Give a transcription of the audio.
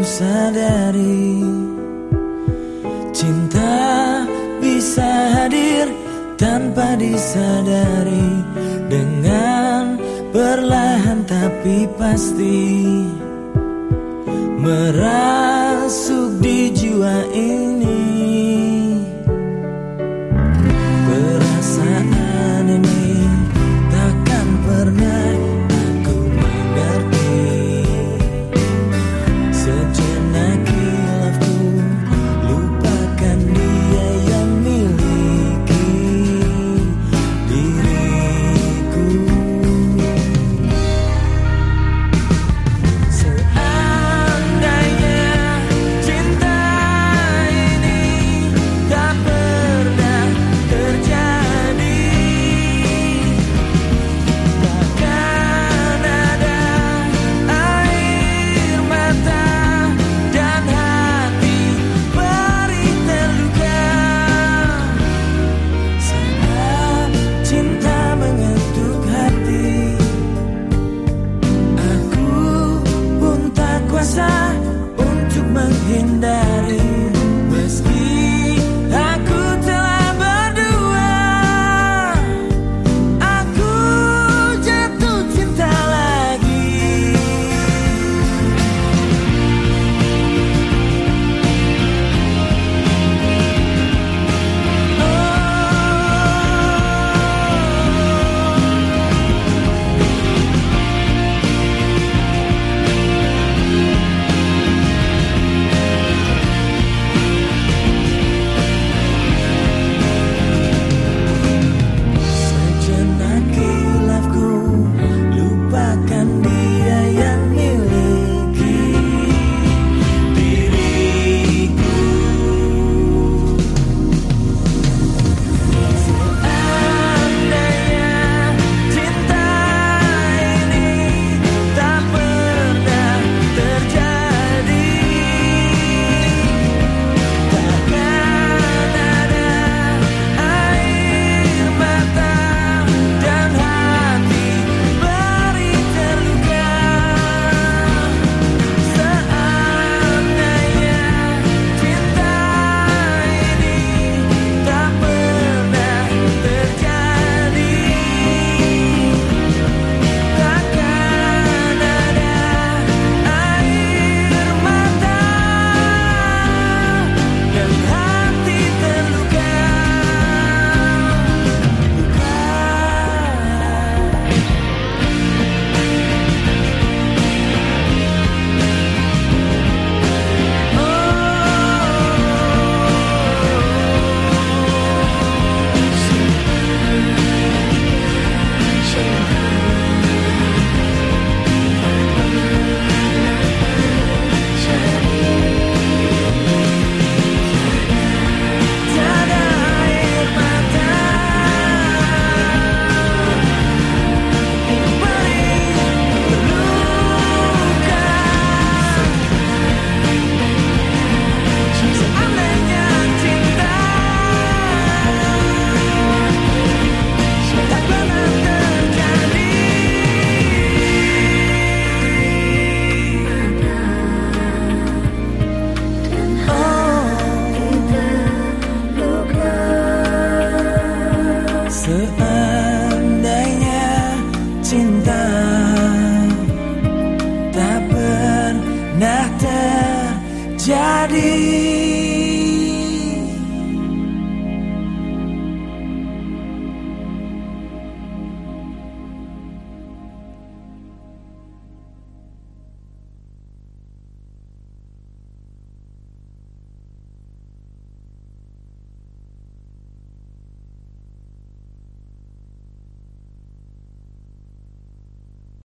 sadari Cinta bisa hadir tanpa disadari. Dengan perlahan tapi pasti Merasuk di jiwa ini Seandainya cinta tak pernah terjadi